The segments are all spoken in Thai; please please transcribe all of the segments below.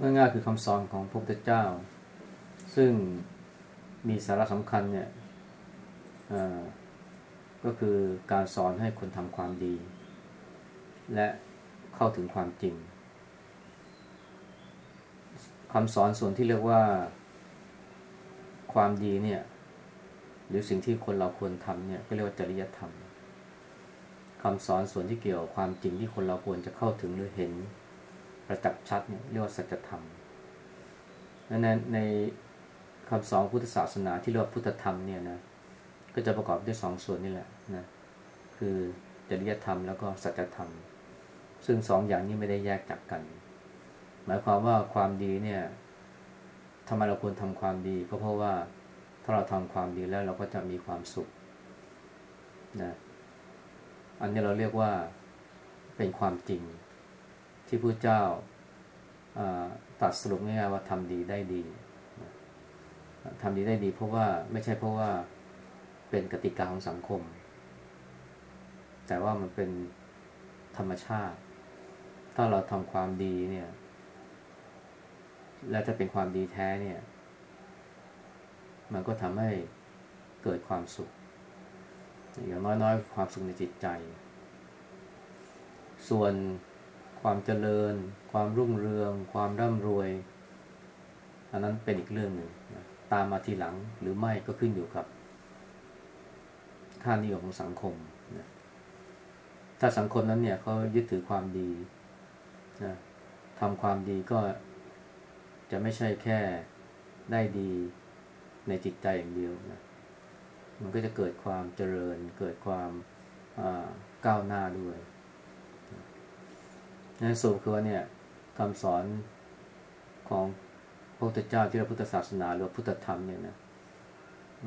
ง่ายๆคือคำสอนของพระพุทธเจ้า ซึ่งมีสาระสำคัญเนี่ยก็คือการสอนให้คนทำความดี และเข้าถึงความจริงคำสอนส่วนที่เรียกว่าความดีเนี่ยหรือสิ่งที่คนเราควรทำเนี่ยก็เรียกว่าจริยธรรมคำสอนส่วนที่เกี่ยวกับความจริงที่คนเราควรจะเข้าถึงหรือเห็น ประจักษ์ชัดเนี่ยเรียกว่าสัจธรรมนั้นในคำสอนพุทธศาสนาที่เรียกว่าพุทธธรรมเนี่ยนะก็จะประกอบด้วยสองส่วนนี่แหละนะคือจริยธรรมแล้วก็สัจธรรม ซึ่งสองอย่างนี้ไม่ได้แยกจากกัน หมายความว่าความดีเนี่ยทำไมเราควรทำความดีก็เพราะว่าถ้าเราทำความดีแล้วเราก็จะมีความสุขนะอันนี้เราเรียกว่าเป็นความจริงที่พระเจ้า ตัดสรุปง่ายๆว่าทำดีได้ดีทำดีได้ดี เพราะว่าไม่ใช่เพราะว่าเป็นกติกาของสังคม แต่ว่ามันเป็นธรรมชาติ ถ้าเราทำความดีเนี่ย และจะเป็นความดีแท้เนี่ย มันก็ทำให้เกิดความสุข อย่างน้อยๆ ความสุขในจิตใจ ส่วน ความเจริญ ความรุ่งเรือง ความร่ำรวย อันนั้นเป็นอีกเรื่องหนึ่งนะตามมาทีหลังหรือไม่ก็ขึ้นอยู่กับค่านิยมของสังคมนะถ้าสังคมนั้นเนี่ยเขายึดถือความดีนะทำความดีก็จะไม่ใช่แค่ได้ดีในจิตใจอย่างเดียวนะมันก็จะเกิดความเจริญ เกิดความก้าวหน้าด้วย นั่นสูตรคือว่าเนี่ยคำสอนของพระพุทธเจ้าที่เราพุทธศาสนาหรือพุทธธรรมเนี่ยนะ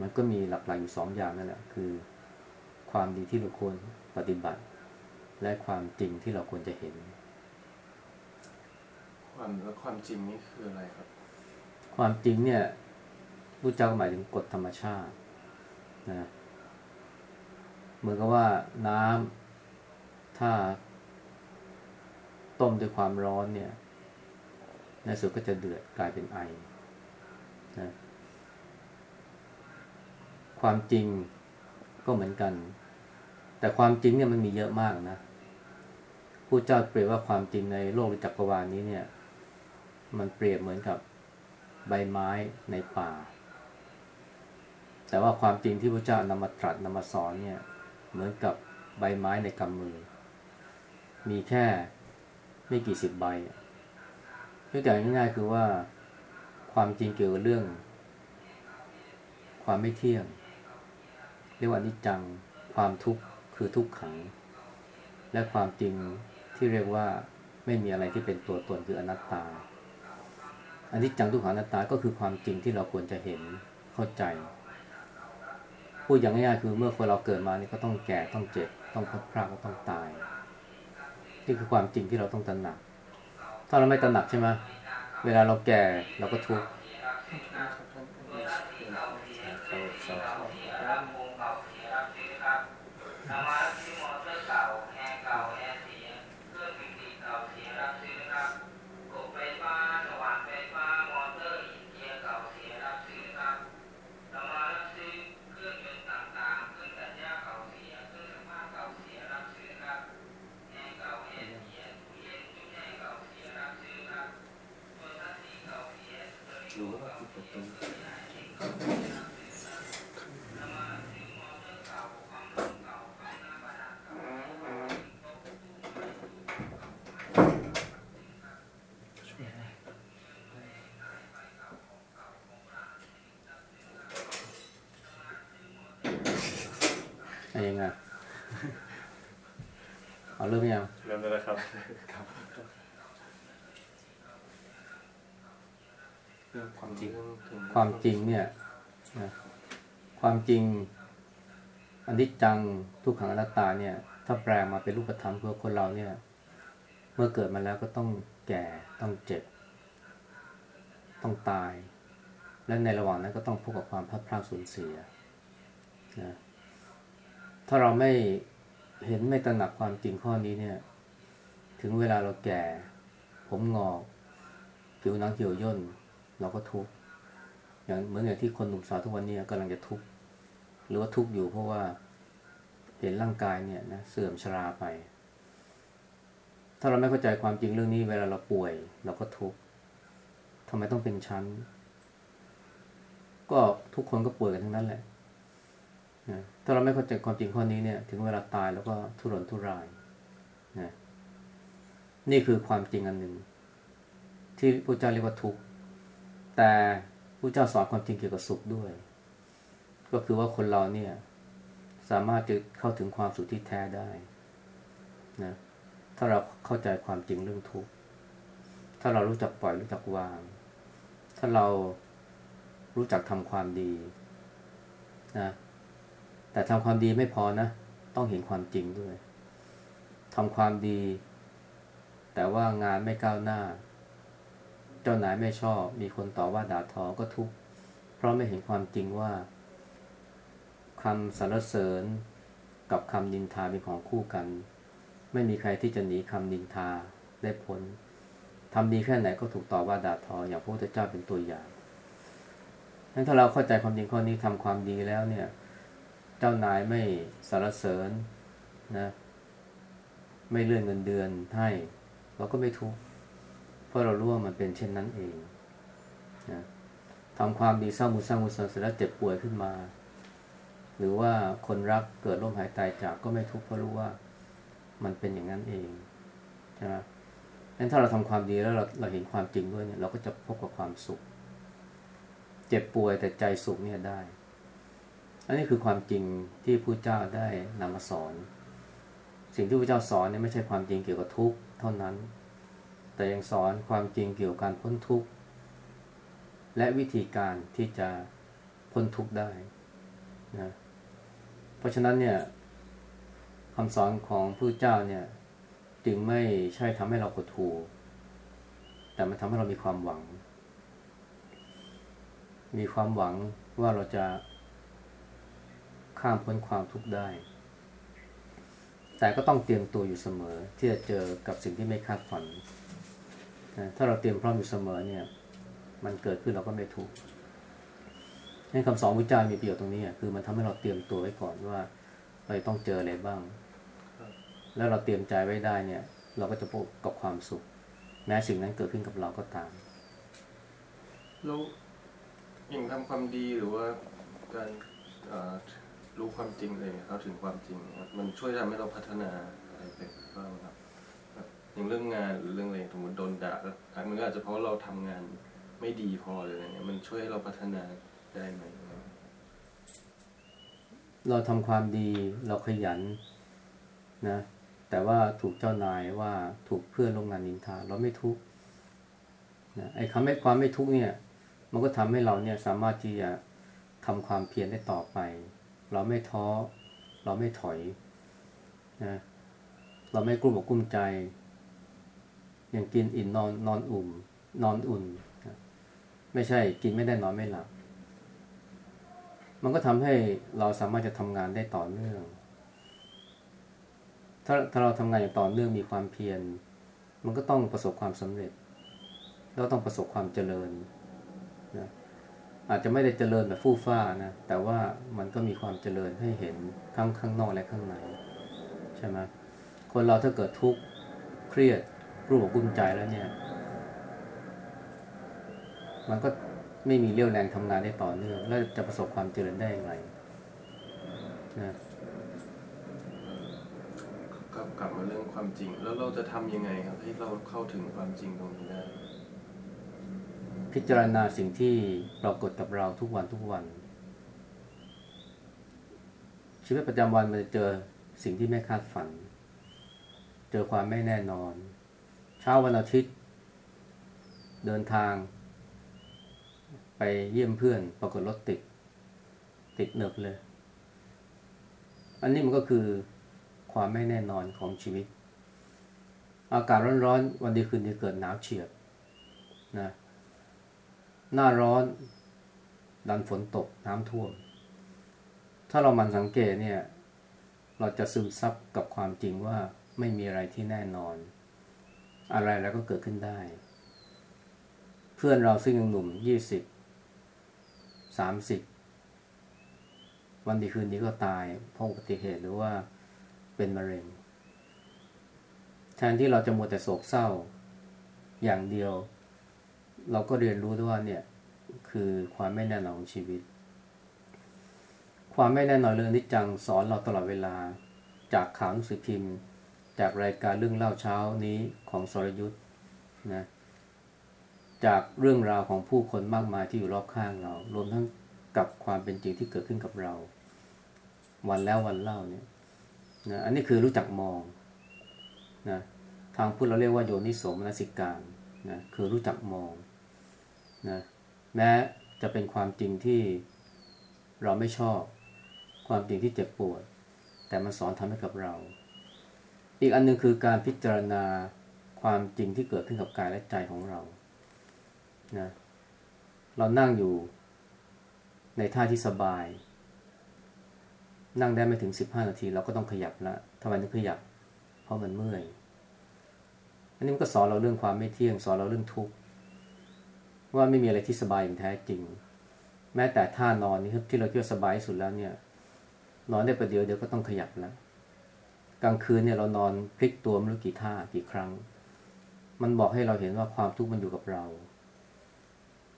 มันก็มีหลักๆอยู่สองอย่างนั่นแหละคือ ความดีที่เราควรปฏิบัติ และความจริงที่เราควรจะเห็น ความแล้วความจริงนี่คืออะไรครับ ความจริงเนี่ยรู้จักหมายถึงกฎธรรมชาตินะเหมือนกับว่าน้ำถ้า ต้มด้วยความร้อนเนี่ยในสุดก็จะเดือดกลายเป็นไอนะความจริงก็เหมือนกัน แต่ความจริงเนี่ยมันมีเยอะมากนะผู้เจ้าเปรียบว่าความจริงในโลกจักรวาลนี้เนี่ย มันเปรียบเหมือนกับใบไม้ในป่า แต่ว่าความจริงที่พระเจ้านำมาตรัสนำมาสอนเนี่ย เหมือนกับใบไม้ในกำมือ มีแค่ ไม่กี่สิบใบยกตัวอย่างง่ายๆคือว่าความจริงเกี่ยวกับเรื่อง ความไม่เที่ยง เรียกว่านิจจัง ความทุกข์คือทุกขัง และความจริงที่เรียกว่าไม่มีอะไรที่เป็นตัวตนคืออนัตตาอันนี้จังทุกขังอนัตตาก็คือความจริงที่เราควรจะเห็นเข้าใจ พูดอย่างง่ายๆคือเมื่อคนเราเกิดมานี่ก็ต้องแก่ต้องเจ็บ ต้องพัดพรากก็ต้องตาย นี่คือความจริงที่เราต้องตระหนัก ถ้าเราไม่ตระหนักใช่ไหมเวลาเราแก่เราก็ทุกข์ เอาเริ่มยังเริ่มแล้วครับ ความจริง ความจริงเนี่ยนะความจริงอันที่จังทุกขังอนัตตาเนี่ย ถ้าแปลมาเป็นรูปธรรมเพื่อคนเราเนี่ย เมื่อเกิดมาแล้วก็ต้องแก่ต้องเจ็บ ต้องตาย และในระหว่างนั้นก็ต้องพบกับความพัดพลาดสูญเสียนะถ้าเราไม่เห็นไม่ตระหนักความจริงข้อนี้เนี่ย ถึงเวลาเราแก่ ผมงอกผผิวหนังเหี่ยวย่น เราก็ทุกข์อย่างเหมือนอย่างที่คนหนุ่มสาวทุกวันนี้กำลังจะทุกข์หรือว่าทุกข์อยู่เพราะว่าเห็นร่างกายเนี่ยนะเสื่อมชราไป ถ้าเราไม่เข้าใจความจริงเรื่องนี้เวลาเราป่วย เราก็ทุกข์ทำไมต้องเป็นชั้น ก็ทุกคนก็ป่วยกันทั้งนั้นแหละนะถ้าเราไม่เข้าใจความจริงข้อนี้เนี่ย ถึงเวลาตายแล้วก็ทุรนทุรายนะนี่คือความจริงอันหนึ่งที่พระเจ้าเรียกว่าทุกข์ แต่พระเจ้าสอนความจริงเกี่ยวกับสุขด้วย ก็คือว่าคนเราเนี่ย สามารถจะเข้าถึงความสุขที่แท้ได้นะถ้าเราเข้าใจความจริงเรื่องทุกข์ถ้าเรารู้จักปล่อยรู้จักวาง ถ้าเรารู้จักทำความดีนะแต่ทำความดีไม่พอนะ ต้องเห็นความจริงด้วยทำความดี แต่ว่างานไม่ก้าวหน้า เจ้านายไม่ชอบ มีคนต่อว่าด่าทอก็ทุกข์เพราะไม่เห็นความจริงว่าคำสรรเสริญกับคำนินทาเป็นของคู่กัน ไม่มีใครที่จะหนีคำนินทาได้พ้นทำดีแค่ไหนก็ถูกต่อว่าด่าทออย่างพระพุทธเจ้าเป็นตัวอย่างนั้นถ้าเราเข้าใจความจริงข้อนี้ทำความดีแล้วเนี่ย เจ้านายไม่สรรเสริญนะ ไม่เลื่อนเงินเดือนให้เราก็ไม่ทุกข์ ราะเรารู้ว่ามันเป็นเช่นนั้นเองนะทำความดีสร้างบุญสร้างกุศลเสร็จแล้วเจ็บป่วยขึ้นมา หรือว่าคนรักเกิดร่มหายตายจากก็ไม่ทุกข์เพราะรู้ว่ามันเป็นอย่างนั้นเองใช่ไหมงั้นถ้าเราทำความดีแล้วเราเราเห็นความจริงด้วยเนี่ยเราก็จะพบกับความสุข เจ็บป่วยแต่ใจสุขเนี่ยได้ อันนี้คือความจริงที่พระเจ้าได้นำมาสอน สิ่งที่พระเจ้าสอนเนี่ยไม่ใช่ความจริงเกี่ยวกับทุกข์เท่านั้น แต่ยังสอนความจริงเกี่ยวกับการพ้นทุกข์ และวิธีการที่จะพ้นทุกข์ได้นะเพราะฉะนั้นเนี่ยคำสอนของพระเจ้าเนี่ย จึงไม่ใช่ทำให้เรากดถูแต่มันทำให้เรามีความหวัง มีความหวังว่าเราจะข้ามพ้นความทุกข์ได้ แต่ก็ต้องเตรียมตัวอยู่เสมอที่จะเจอกับสิ่งที่ไม่คาดฝัน ถ้าเราเตรียมพร้อมอยู่เสมอเนี่ย มันเกิดขึ้นเราก็ไม่ทุกข์ให้คำสอนวิจารมีประโยชน์ตรงนี้คือมันทำให้เราเตรียมตัวไว้ก่อนว่าเราต้องเจออะไรบ้าง แล้วเราเตรียมใจไว้ได้เนี่ย เราก็จะพบกับความสุข แม้สิ่งนั้นเกิดขึ้นกับเราก็ตามแล้วอย่างทำความดีหรือว่าการรู้ความจริงอะไรเงี้ยเขาถึงความจริงมันช่วยทำให้เราพัฒนาอะไรไปบ้างครับ อย่างเรื่องงานหรือเรื่องอะไรสมมติโดนด่าแล้วมันก็อาจจะเพราะเราทำงานไม่ดีพอเลยอะไรเงี้ยมันช่วยให้เราพัฒนาได้ไหมเราทำความดีเราขยันนะ แต่ว่าถูกเจ้านายว่าถูกเพื่อนโรงงานนินทาเราไม่ทุกข์นะไอ้คำไม่ความไม่ทุกข์เนี่ย มันก็ทำให้เราเนี่ยสามารถที่จะทำความเพียรได้ต่อไป เราไม่ท้อ เราไม่ถอยนะเราไม่กลุ้มอกกลุ้มใจ อย่างกินอิ่มนอนนอนอุ่มนอนอุ่น ไม่ใช่กินไม่ได้นอนไม่หลับ มันก็ทำให้เราสามารถจะทำงานได้ต่อเนื่อง ถ้าถ้าเราทำงานอย่างต่อเนื่องมีความเพียร มันก็ต้องประสบความสำเร็จแล้วต้องประสบความเจริญนะอาจจะไม่ได้เจริญแบบฟู่ฟ้านะ แต่ว่ามันก็มีความเจริญให้เห็นทั้งข้างนอกและข้างใน ใช่ไหมคนเราถ้าเกิดทุกข์เครียด รูปกุ้มใจแล้วเนี่ย มันก็ไม่มีเรี่ยวแรงทำงานได้ต่อเนื่อง แล้วจะประสบความเจริญได้อย่างไรนะกลับกลับมาเรื่องความจริง แล้วเราจะทำยังไงครับ ให้เราเข้าถึงความจริงตรงนี้ได้ พิจารณาสิ่งที่ปรากฏกับเราทุกวันทุกวัน ชีวิตประจำวันมันจะเจอสิ่งที่ไม่คาดฝัน เจอความไม่แน่นอน เช้าวันอาทิตย์ เดินทาง ไปเยี่ยมเพื่อน ปรากฏรถติด ติดเนบเลย อันนี้มันก็คือความไม่แน่นอนของชีวิต อากาศร้อนๆ วันดีคืนดีเกิดหนาวเฉียบนะหน้าร้อนดันฝนตกน้ำท่วม ถ้าเรามันสังเกตเนี่ย เราจะซึมซับกับความจริงว่าไม่มีอะไรที่แน่นอน อะไรแล้วก็เกิดขึ้นได้ เพื่อนเราซึ่งยังหนุ่มยี่สิบสามสิบวันดีคืนนี้ก็ตายเพราะอุบัติเหตุหรือว่าเป็นมะเร็งแทนที่เราจะมัวแต่โศกเศร้าอย่างเดียว เราก็เรียนรู้ด้วยว่าเนี่ย คือความไม่แน่นอนของชีวิต ความไม่แน่นอนเรื่องนิจจังสอนเราตลอดเวลาจากข่าวหนังสือพิมพ์ จากรายการเรื่องเล่าเช้านี้ของสรยุทธ์นะจากเรื่องราวของผู้คนมากมายที่อยู่รอบข้างเรา รวมทั้งกับความเป็นจริงที่เกิดขึ้นกับเรา วันแล้ววันเล่าเนี่ยนะอันนี้คือรู้จักมองนะทางพุทธเราเรียกว่าโยนิโสมนสิการนะคือรู้จักมองนะแม้จะเป็นความจริงที่เราไม่ชอบ ความจริงที่เจ็บปวด แต่มันสอนทำให้กับเรา อีกอันหนึงคือการพิจารณาความจริงที่เกิดขึ้นกับกายและใจของเรานะเรานั่งอยู่ในท่าที่สบาย นั่งได้ไม่ถึงสิบห้านาที เราก็ต้องขยับละทำไมถึงขยับ เพราะมันเมื่อย อันนี้มันก็สอนเราเรื่องความไม่เที่ยง สอนเราเรื่องทุกข์ว่าไม่มีอะไรที่สบายอย่างแท้จริง แม้แต่ท่านอนนี่ที่เราคิดว่าสบายสุดแล้วเนี่ย นอนได้ประเดี๋ยวเดี๋ยวก็ต้องขยับแล้ว กลางคืนเนี่ยเรานอนพลิกตัวไม่รู้กี่ท่ากี่ครั้ง มันบอกให้เราเห็นว่าความทุกข์มันอยู่กับเรา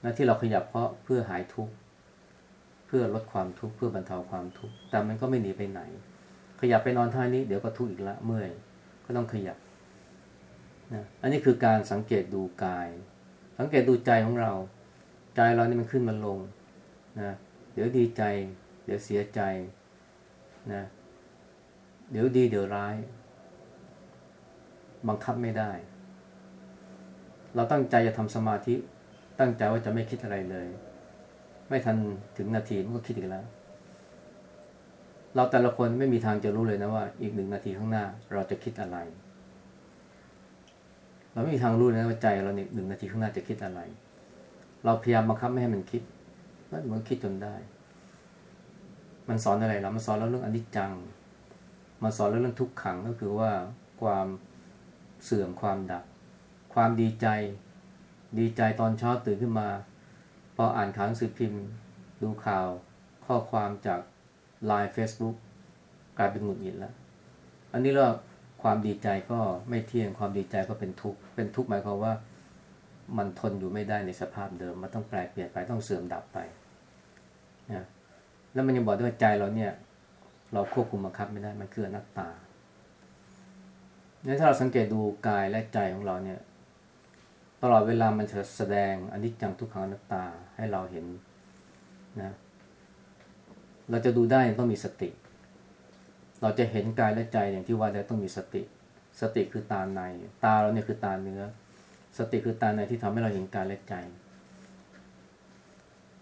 และที่เราขยับเพราะเพื่อหายทุกข์เพื่อลดความทุกข์เพื่อบรรเทาความทุกข์แต่มันก็ไม่หนีไปไหน ขยับไปนอนท่านี้เดี๋ยวก็ทุกข์อีกละเมื่อยก็ต้องขยับนะอันนี้คือการสังเกตดูกาย สังเกตดูใจของเรา ใจเรานี่มันขึ้นมันลงนะเดี๋ยวดีใจ เดี๋ยวเสียใจนะ เดี๋ยวดีเดี๋ยวร้าย บังคับไม่ได้ เราตั้งใจจะทำสมาธิ ตั้งใจว่าจะไม่คิดอะไรเลย ไม่ทันถึงนาทีมันก็คิดอีกแล้ว เราแต่ละคนไม่มีทางจะรู้เลยนะว่า อีกหนึ่งนาทีข้างหน้า เราจะคิดอะไร เราไม่มีทางรู้เลยนะว่าใจเราเนี่ยหนึ่งนาทีข้างหน้าจะคิดอะไร เราพยายามบังคับไม่ให้มันคิดแล้วมันคิดจนได้ มันสอนอะไรเรามันสอนเราเรื่องอนิจจัง มันสอนเรื่องทุกขังก็คือว่าความเสื่อมความดับ ความดีใจ ดีใจตอนเช้าตื่นขึ้นมา พออ่านข่าวหนังสือพิมพ์ ดูข่าวข้อความจากไลน์เฟซบุ๊กกลายเป็นหงุดหงิดแล้ว อันนี้เราความดีใจก็ไม่เที่ยงความดีใจก็เป็นทุกข์เป็นทุกข์หมายความว่ามันทนอยู่ไม่ได้ในสภาพเดิม มันต้องแปรเปลี่ยนไปต้องเสื่อมดับไปนะแล้วมันยังบอกด้วยใจเราเนี่ย เราควบคุมบังคับไม่ได้มันคืออนัตตาเนี่ยถ้าเราสังเกตดูกายและใจของเราเนี่ย ตลอดเวลามันจะแสดงอนิจจังทุกขังอนัตตาให้เราเห็นนะเราจะดูได้ต้องมีสติ เราจะเห็นกายและใจอย่างที่ว่าแล้วต้องมีสติ สติคือตาใน ตาเราเนี่ยคือตาเนื้อ สติคือตาในที่ทำให้เราเห็นกายและใจ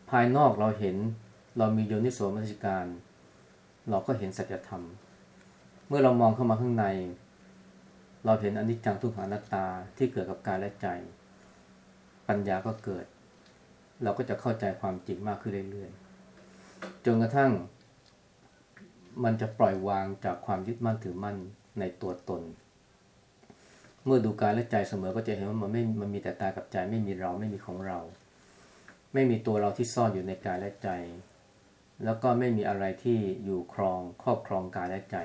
ภายนอกเราเห็นเรามีโยนิโสมนสิการ เราก็เห็นสัจธรรม เมื่อเรามองเข้ามาข้างใน เราเห็นอนิจจังทุกขังอนัตตาที่เกิดกับกายและใจ ปัญญาก็เกิด เราก็จะเข้าใจความจริงมากขึ้นเรื่อยๆจนกระทั่ง มันจะปล่อยวางจากความยึดมั่นถือมั่นในตัวตน เมื่อดูกายและใจเสมอก็จะเห็นว่ามันไม่มันมีแต่ตากับใจไม่มีเราไม่มีของเรา ไม่มีตัวเราที่ซ่อนอยู่ในกายและใจ แล้วก็ไม่มีอะไรที่อยู่ครองครอบครองกายและใจ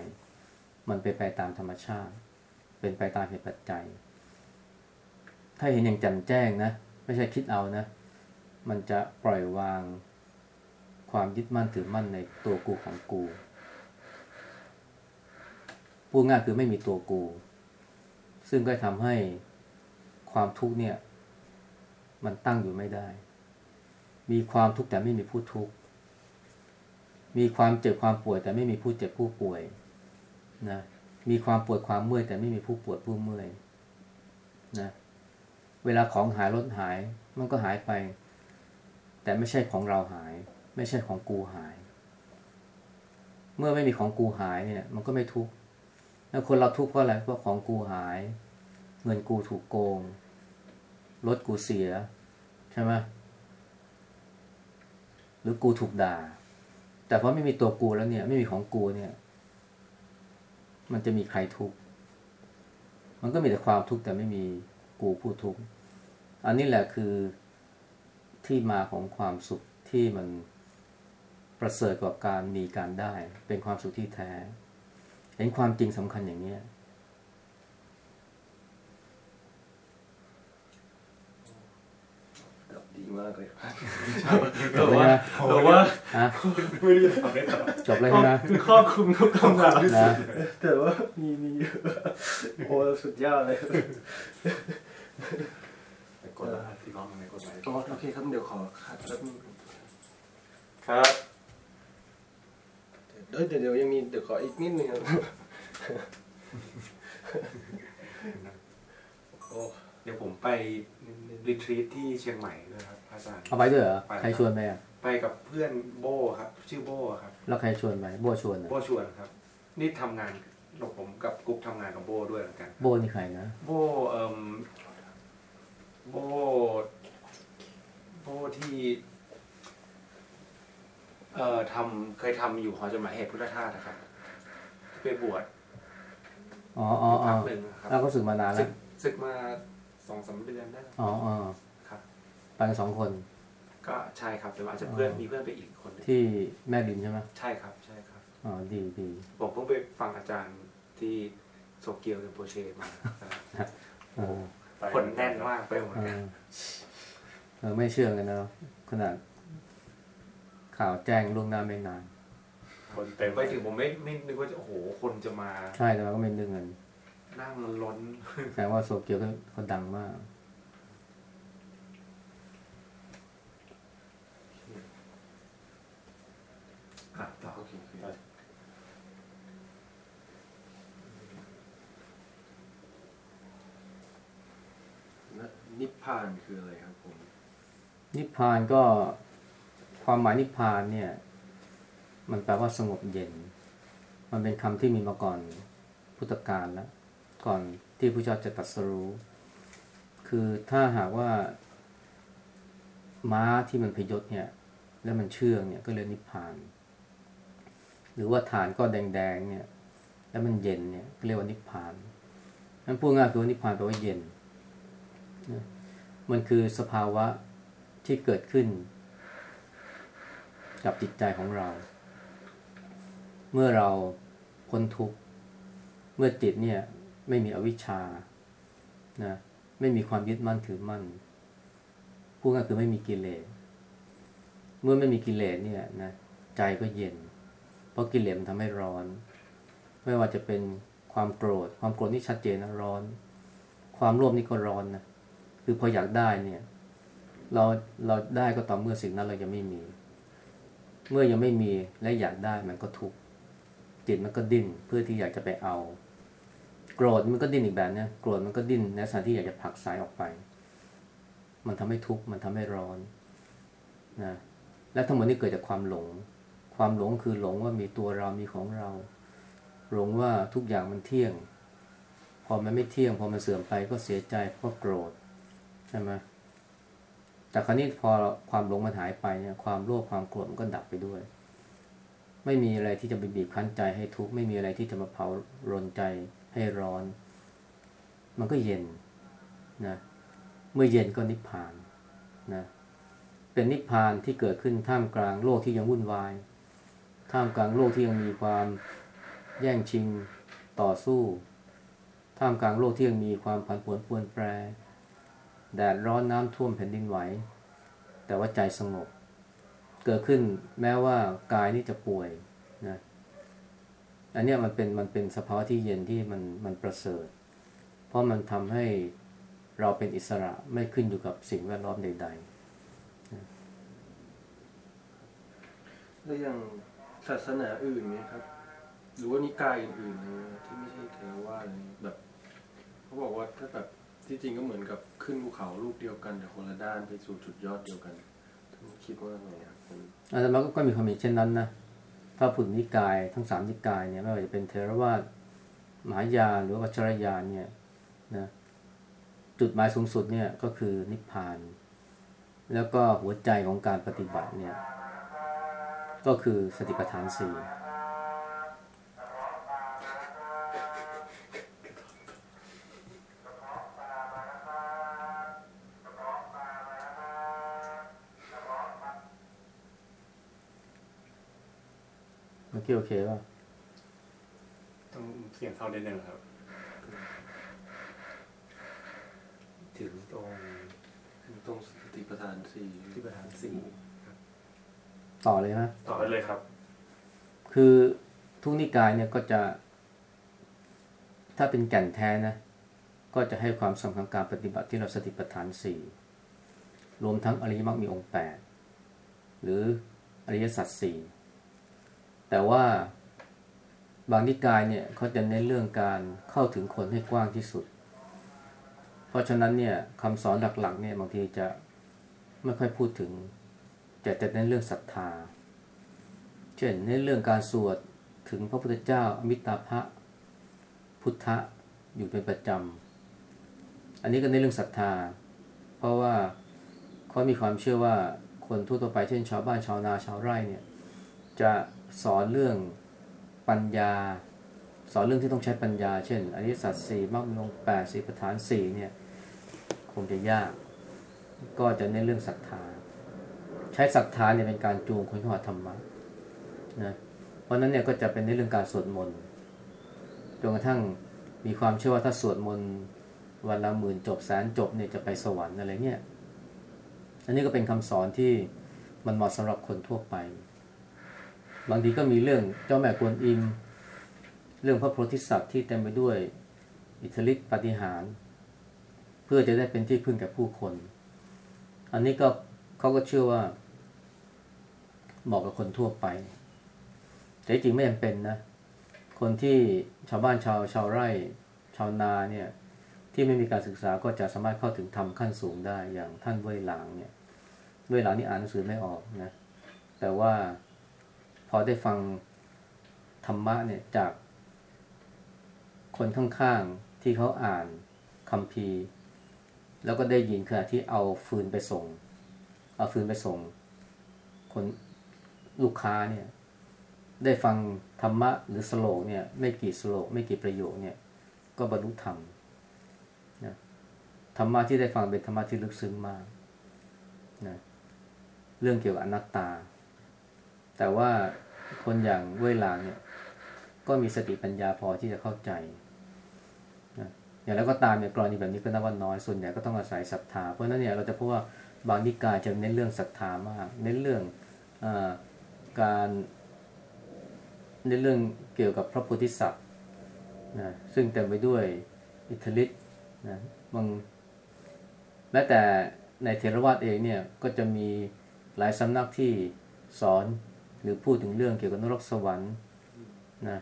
มันเป็นไปตามธรรมชาติ เป็นไปตามเหตุปัจจัย ถ้าเห็นอย่างแจ่มแจ้งนะ ไม่ใช่คิดเอานะ มันจะปล่อยวางความยึดมั่นถือมั่นในตัวกูของกูพูดง่ายคือไม่มีตัวกู ซึ่งก็ทำให้ความทุกข์เนี่ย มันตั้งอยู่ไม่ได้ มีความทุกข์แต่ไม่มีผู้ทุกข์ มีความเจ็บความป่วยแต่ไม่มีผู้เจ็บผู้ป่วยนะมีความปวดความเมื่อยแต่ไม่มีผู้ปวดผู้เมื่อยนะเวลาของหายรถหาย มันก็หายไป แต่ไม่ใช่ของเราหาย ไม่ใช่ของกูหาย เมื่อไม่มีของกูหายเนี่ย มันก็ไม่ทุกข์แล้วคนเราทุกข์เพราะอะไรเพราะของกูหาย เงินกูถูกโกงรถกูเสีย ใช่ไหมหรือกูถูกด่า แต่พอไม่มีตัวกูแล้วเนี่ย ไม่มีของกูเนี่ย มันจะมีใครทุกข์มันก็มีแต่ความทุกข์แต่ไม่มีกูผู้ทุกข์อันนี้แหละคือที่มาของความสุขที่มันประเสริฐกว่าการมีการได้ เป็นความสุขที่แท้ เห็นความจริงสำคัญอย่างนี้ ดับดีมากเลยครับจบเลยนะแต่ว่าฮะไม่รู้จะทำได้ต่อจบเลยใช่ไหมครอบคลุมทุกคำถามนะแต่ว่ามีมีเยอะโอ้สุดยอดเลยไปกดรหัสที่ห้องในกฎหมายอ๋อโอเคครับเดี๋ยวขอขัดแป๊บนึงครับเดี๋ยวเดี๋ยวเดี๋ยวยังมีเดี๋ยวขออีกนิดนึงครับโอ้เดี๋ยวผมไปรีทรีตที่เชียงใหม่ด้วยครับ อาจารย์เอาไปด้วยเหรอไปครับใครชวนไปอะไปกับเพื่อนโบครับ ชื่อโบครับ แล้วใครชวนไปโบชวนเหรโบอะชวนครับ นี่ทำงานหลบผมกับกรุ๊ปทำงานของโบด้วยเหมือนกัน โบนี่ใครนะโบเอ่มโบโบที่เอ่อทำเคยทำอยู่หอจดหมายเหตุพุทธทาสนะครับที่ไปบวชอ๋ออ๋ออ๋พัอกหนึ่งนะครับแล้วก็สึกมานานศึแล้วกศึกมาสองสามเดือนได้แล้วอ๋ออ๋อครับ ไปกันสองคน ก็ใช่ครับแต่ว่าอาจจะเพื่อนมีเพื่อนไปอีกคนหนึ่งที่แม่ดินใช่ไหมใช่ครับใช่ครับอ๋อดีดีผมเพิ่งไปฟังอาจารย์ที่โซเกียวเรนโปเชมาเออคนแน่นมากไปหมดเออเออไม่เชื่อกันนะขนาดข่าวแจ้งล่วงหน้าไม่นาน คนเต็มไปถึงผมไม่ไม่นึกว่าจะโอ้โหคนจะมา ใช่แต่ว่าก็ไม่นึกเงินนั่งล้นแสดงว่าโซเกียวก็เขาดังมาก อะต่อ โอเคโอเคแล้ว นิพพานคืออะไรครับผม นิพพานก็ความหมายนิพพานเนี่ย มันแปลว่าสงบเย็น มันเป็นคำที่มีมาก่อนพุทธกาลแล้วก่อนที่พระเจ้าจะตรัสรู้ คือถ้าหากว่าม้าที่มันพยศเนี่ย แล้วมันเชื่องเนี่ยก็เรียกนิพพาน หรือว่าฐานก็แดงๆเนี่ย แล้วมันเย็นเนี่ยเรียกว่านิพพานนั่นพูดง่ายคือนิพพานแปลว่าเย็น มันคือสภาวะที่เกิดขึ้น กับจิตใจของเรา เมื่อเราพ้นทุกข์ เมื่อจิตเนี่ยไม่มีอวิชชานะไม่มีความยึดมั่นถือมั่นพูดง่ายคือไม่มีกิเลสเมื่อไม่มีกิเลสเนี่ยนะใจก็เย็น เพราะกิเลสมันทำให้ร้อน ไม่ว่าจะเป็นความโกรธ ความโกรธนี่ชัดเจนนะร้อน ความโลภนี่ก็ร้อนนะ คือพออยากได้เนี่ย เราเราได้ก็ต่อเมื่อสิ่งนั้นเรายังไม่มี เมื่อยังไม่มีและอยากได้มันก็ทุกข์จิตมันก็ดิ้นเพื่อที่อยากจะไปเอา โกรธมันก็ดิ้นอีกแบบเนี่ยโกรธมันก็ดิ้นในสถานที่อยากจะผลักสายออกไป มันทำให้ทุกข์มันทำให้ร้อนนะและทั้งหมดนี้เกิดจากความหลง ความหลงคือหลงว่ามีตัวเรามีของเรา หลงว่าทุกอย่างมันเที่ยง พอมันไม่เที่ยง พอมันเสื่อมไปก็เสียใจก็โกรธ ใช่ไหมแต่คราวนี้พอความหลงมันหายไปเนี่ย ความโลภความโกรธมันก็ดับไปด้วย ไม่มีอะไรที่จะไปบีบคั้นใจให้ทุกข์ไม่มีอะไรที่จะมาเผารนใจให้ร้อน มันก็เย็นนะเมื่อเย็นก็นิพพานนะเป็นนิพพานที่เกิดขึ้นท่ามกลางโลกที่ยังวุ่นวาย ท่ามกลางโลกที่ยังมีความแย่งชิงต่อสู้ ท่ามกลางโลกที่ยังมีความผันผวนปวนแปร แดดร้อนน้ำท่วมแผ่นดินไหว แต่ว่าใจสงบ เกิดขึ้นแม้ว่ากายนี่จะป่วยนะอันนี้มันเป็นมันเป็นสภาวะที่เย็นที่มันมันประเสริฐ เพราะมันทำให้เราเป็นอิสระไม่ขึ้นอยู่กับสิ่งแวดล้อมใดๆแล้วอย่างศาสนาอื่นเนี่ยครับ หรือว่านิกายอื่นๆที่ไม่ใช่เทรวาสอะไรแบบ เขาบอกว่าถ้าแบบ ที่จริงก็เหมือนกับขึ้นภูเขาลูกเดียวกันแต่คนละด้านไปสู่จุดยอดเดียวกันท่านคิดว่าไงครับอาจารย์ก็ก็มีความเห็นเช่นนั้นนะพระพุทธนิกายทั้งสามนิกายเนี่ยไม่ว่าจะเป็นเทรวาสมหายาหรือวัชรยานเนี่ยนะจุดหมายสูงสุดเนี่ยก็คือนิพพาน แล้วก็หัวใจของการปฏิบัติเนี่ยก็คือสติปัฏฐานสี่ มื่อกี้โอเคป่ะต้องเสียงเข้าได้หนึ่งครับ ถึงตรงตรงสติปัฏฐานสี่ที่ประธานสี่ต่อเลยนะต่อไปเลยครับ คือทุกนิกายเนี่ยก็จะ ถ้าเป็นแก่นแท้นะ ก็จะให้ความสำคัญการปฏิบัติที่เราสติปัฏฐานสี่รวมทั้งอริยมรรคมีองค์แปดหรืออริยสัจสี่ แต่ว่าบางนิกายเนี่ยเขาจะเน้นเรื่องการเข้าถึงคนให้กว้างที่สุด เพราะฉะนั้นเนี่ยคำสอนหลักๆเนี่ยบางทีจะไม่ค่อยพูดถึงแต่จะเน้นเรื่องศรัทธา เช่นในเรื่องการสวดถึงพระพุทธเจ้าอมิตาภะพุทธะอยู่เป็นประจำ อันนี้ก็ในเรื่องศรัทธา เพราะว่าเขามีความเชื่อว่าคนทั่วไปเช่นชาวบ้านชาวนาชาวไร่เนี่ยจะ สอนเรื่องปัญญา สอนเรื่องที่ต้องใช้ปัญญา เช่นอริสัจสี่มรรคมีองค์แปดสี่ประธานสี่เนี่ยคงจะยาก ก็จะเน้นเรื่องศรัทธา ใช้ศรัทธาเนี่ยเป็นการจูงคนเข้ามาธรรมะนะเพราะนั้นเนี่ยก็จะเป็นในเรื่องการสวดมนต์จนกระทั่งมีความเชื่อว่าถ้าสวดมนต์วันละหมื่นจบแสนจบเนี่ยจะไปสวรรค์อะไรเนี่ยอันนี้ก็เป็นคำสอนที่มันเหมาะสำหรับคนทั่วไป บางทีก็มีเรื่องเจ้าแม่กวนอิม เรื่องพระโพธิสัตว์ที่เต็มไปด้วยอิทธิฤทธิปฏิหาร เพื่อจะได้เป็นที่พึ่งแก่ผู้คน อันนี้ก็เขาก็เชื่อว่าเหมาะกับคนทั่วไป แต่จริงไม่จำเป็นนะ คนที่ชาวบ้านชาวชาวไร่ ชาวนาเนี่ยที่ไม่มีการศึกษาก็จะสามารถเข้าถึงธรรมขั้นสูงได้อย่างท่านเว่ยหลางเนี่ยเว่ยหลางนี่อ่านหนังสือไม่ออกนะแต่ว่า พอได้ฟังธรรมะเนี่ยจากคนข้างๆที่เขาอ่านคำพีแล้วก็ได้ยินขณะที่เอาฟืนไปส่ง เอาฟืนไปส่ง คนลูกค้าเนี่ย ได้ฟังธรรมะหรือสโลกเนี่ย ไม่กี่สโลก ไม่กี่ประโยคเนี่ย ก็บรรลุธรรมนะธรรมะที่ได้ฟังเป็นธรรมะที่ลึกซึ้งมากนะเรื่องเกี่ยวกับอนัตตา แต่ว่าคนอย่างเว่ยหลางเนี่ย ก็มีสติปัญญาพอที่จะเข้าใจนะอย่างแล้วก็ตามเนี่ยกรณีแบบนี้ก็นับว่าน้อยส่วนใหญ่ก็ต้องอาศัยศรัทธาเพราะฉะนั้นเนี่ยเราจะพบว่าบางนิกายจะเน้นเรื่องศรัทธามาก เน้นเรื่องอการในเรื่องเกี่ยวกับพระโพธิสัตว์นะซึ่งเต็มไปด้วยอิทธิฤทธิ์นะบางแม้แต่ในเทรวาสเองเนี่ยก็จะมีหลายสำนักที่สอน หรือพูดถึงเรื่องเกี่ยวกับนรกสวรรค์นะ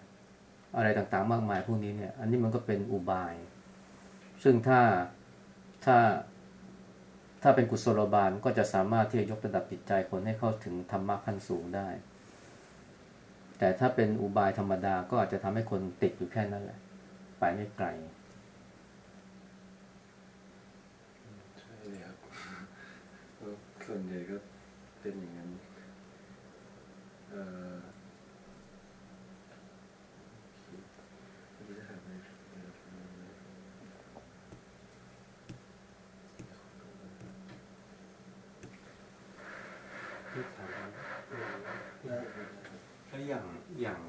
อะไรต่างๆ มากมายพวกนี้เนี่ย อันนี้มันก็เป็นอุบาย ซึ่งถ้าถ้าถ้าเป็นกุศโลบายมันก็จะสามารถที่จะยกระดับจิตใจคนให้เข้าถึงธรรมะขั้นสูงได้ แต่ถ้าเป็นอุบายธรรมดาก็อาจจะทำให้คนติดอยู่แค่นั้นแหละ ไปไม่ไกลใช่เลยครับส่วนใหญ่ก็เป็นอย่างนั้น แล้วอย่างอย่าง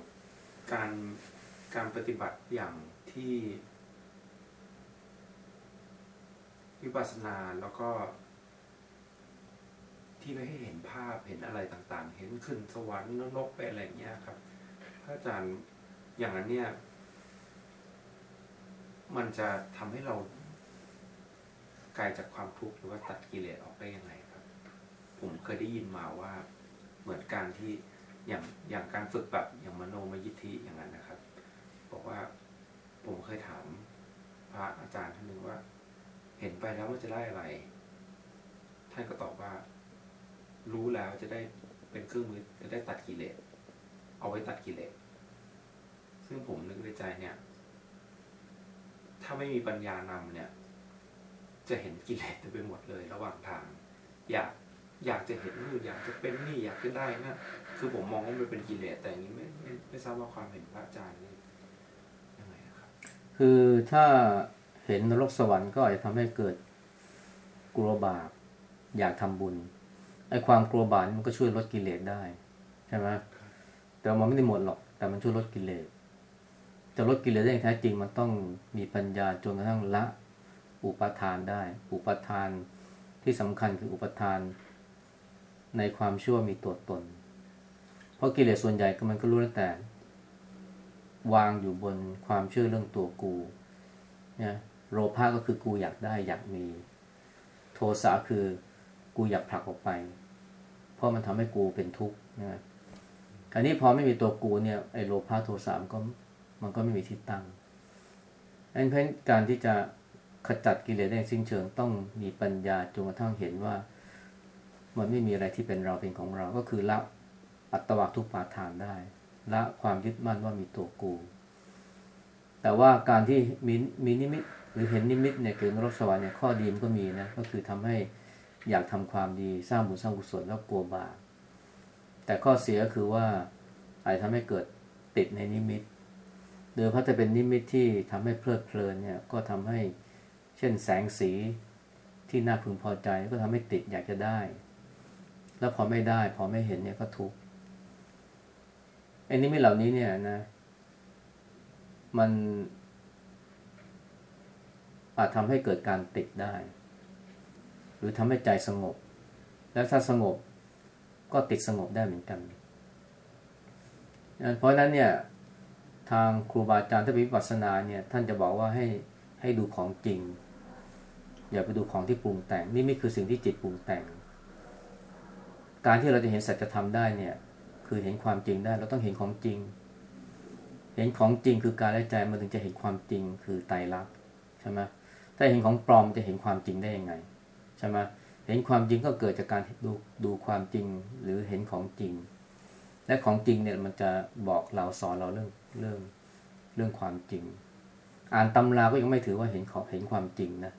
การการปฏิบัติอย่างที่วิปัสสนาแล้วก็ ที่ไม่ให้เห็นภาพเห็นอะไรต่างๆ เห็นขึ้นสวรรค์นรกไปอะไรอย่างเงี้ยครับพระอาจารย์อย่างนั้นเนี่ย มันจะทำให้เราไกลจากความทุกข์หรือว่าตัดกิเลสออกได้ยังไงครับ ผมเคยได้ยินมาว่าเหมือนการที่อย่างอย่างการฝึกแบบอย่างมโนมยิทธิอย่างนั้นนะครับ บอกว่าผมเคยถามพระอาจารย์ท่านหนึ่งว่า เห็นไปแล้วมันจะได้อะไร ท่านก็ตอบว่า รู้แล้วจะได้เป็นเครื่องมือจะได้ตัดกิเลสเอาไว้ตัดกิเลสซึ่งผมนึกในใจเนี่ย ถ้าไม่มีปัญญานำเนี่ย จะเห็นกิเลสเต็มไปหมดเลยระหว่างทาง อยากอยากจะเห็นนู่นอยากจะเป็นนี่อยากจะได้นะคือผมมองว่ามันเป็นกิเลสแต่อย่างนี้ไม่ไม่ไม่ทราบว่าความเห็นพระอาจารย์นี่ยังไงครับ คือถ้าเห็นนรกสวรรค์ก็อาจจะทำให้เกิดกลัวบาปอยากทำบุญ ไอ้ความกลัวบาปมันก็ช่วยลดกิเลสได้ใช่ไหมแต่มันไม่ได้หมดหรอก แต่มันช่วยลดกิเลสจะลดกิเลสได้อย่างแท้จริงมันต้องมีปัญญาจนกระทั่งละอุปทานได้ อุปทานที่สำคัญคืออุปทาน ในความชั่วมีตัวตน เพราะกิเลสส่วนใหญ่ก็มันก็รู้แล้วแต่ วางอยู่บนความเชื่อเรื่องตัวกูเนี่ยโลภะก็คือกูอยากได้อยากมี โทสะคือ กูอยากผลักออกไป เพราะมันทำให้กูเป็นทุกข์นะคราวนี้พอไม่มีตัวกูเนี่ยไอโลภะโทสะมันก็มันก็ไม่มีที่ตั้งดังนั้นการที่จะขจัดกิเลสได้สิ้นเชิงต้องมีปัญญาจนกระทั่งเห็นว่า มันไม่มีอะไรที่เป็นเราเป็นของเรา ก็คือละอัตวาทุปาทานได้ ละความยึดมั่นว่ามีตัวกู แต่ว่าการที่มีมีนิมิต หรือเห็นนิมิตเนี่ยเกิดนรกสวรรค์เนี่ยข้อดีมันก็มีนะก็คือทำให้ อยากทำความดีสร้างบุญสร้างกุศลแล้วกลัวบาปแต่ข้อเสียคือว่าอาจทำให้เกิดติดในนิมิตโดยเพราะจะเป็นนิมิตที่ทำให้เพลิดเพลินเนี่ยก็ทำให้เช่นแสงสีที่น่าพึงพอใจก็ทำให้ติดอยากจะได้ แล้วพอไม่ได้พอไม่เห็นเนี่ยก็ทุกข์ไอ้นิมิตเหล่านี้เนี่ยนะ มันอาจทำให้เกิดการติดได้ หรือทำให้ใจสงบ แล้วถ้าสงบก็ติดสงบได้เหมือนกัน เพราะนั้นเนี่ยทางครูบาอาจารย์ถ้านวิปัสสนาเนี่ยท่านจะบอกว่าให้ให้ดูของจริง อย่าไปดูของที่ปรุงแต่งนี่ไม่คือสิ่งที่จิตปรุงแต่ง การที่เราจะเห็นสัจธรรมได้เนี่ยคือเห็นความจริงได้เราต้องเห็นของจริง เห็นของจริงคือการและใจมันถึงจะเห็นความจริงคือไตรลักษณ์ใช่ไหมถ้าเห็นของปลอมจะเห็นความจริงได้ยังไง ใช่ไหมเห็นความจริงก็เกิดจากการดูดูความจริงหรือเห็นของจริง และของจริงเนี่ยมันจะบอกเราสอนเราเรื่องเรื่องเรื่องความจริง อ่านตำราก็ยังไม่ถือว่าเห็นขอเห็นความจริงนะ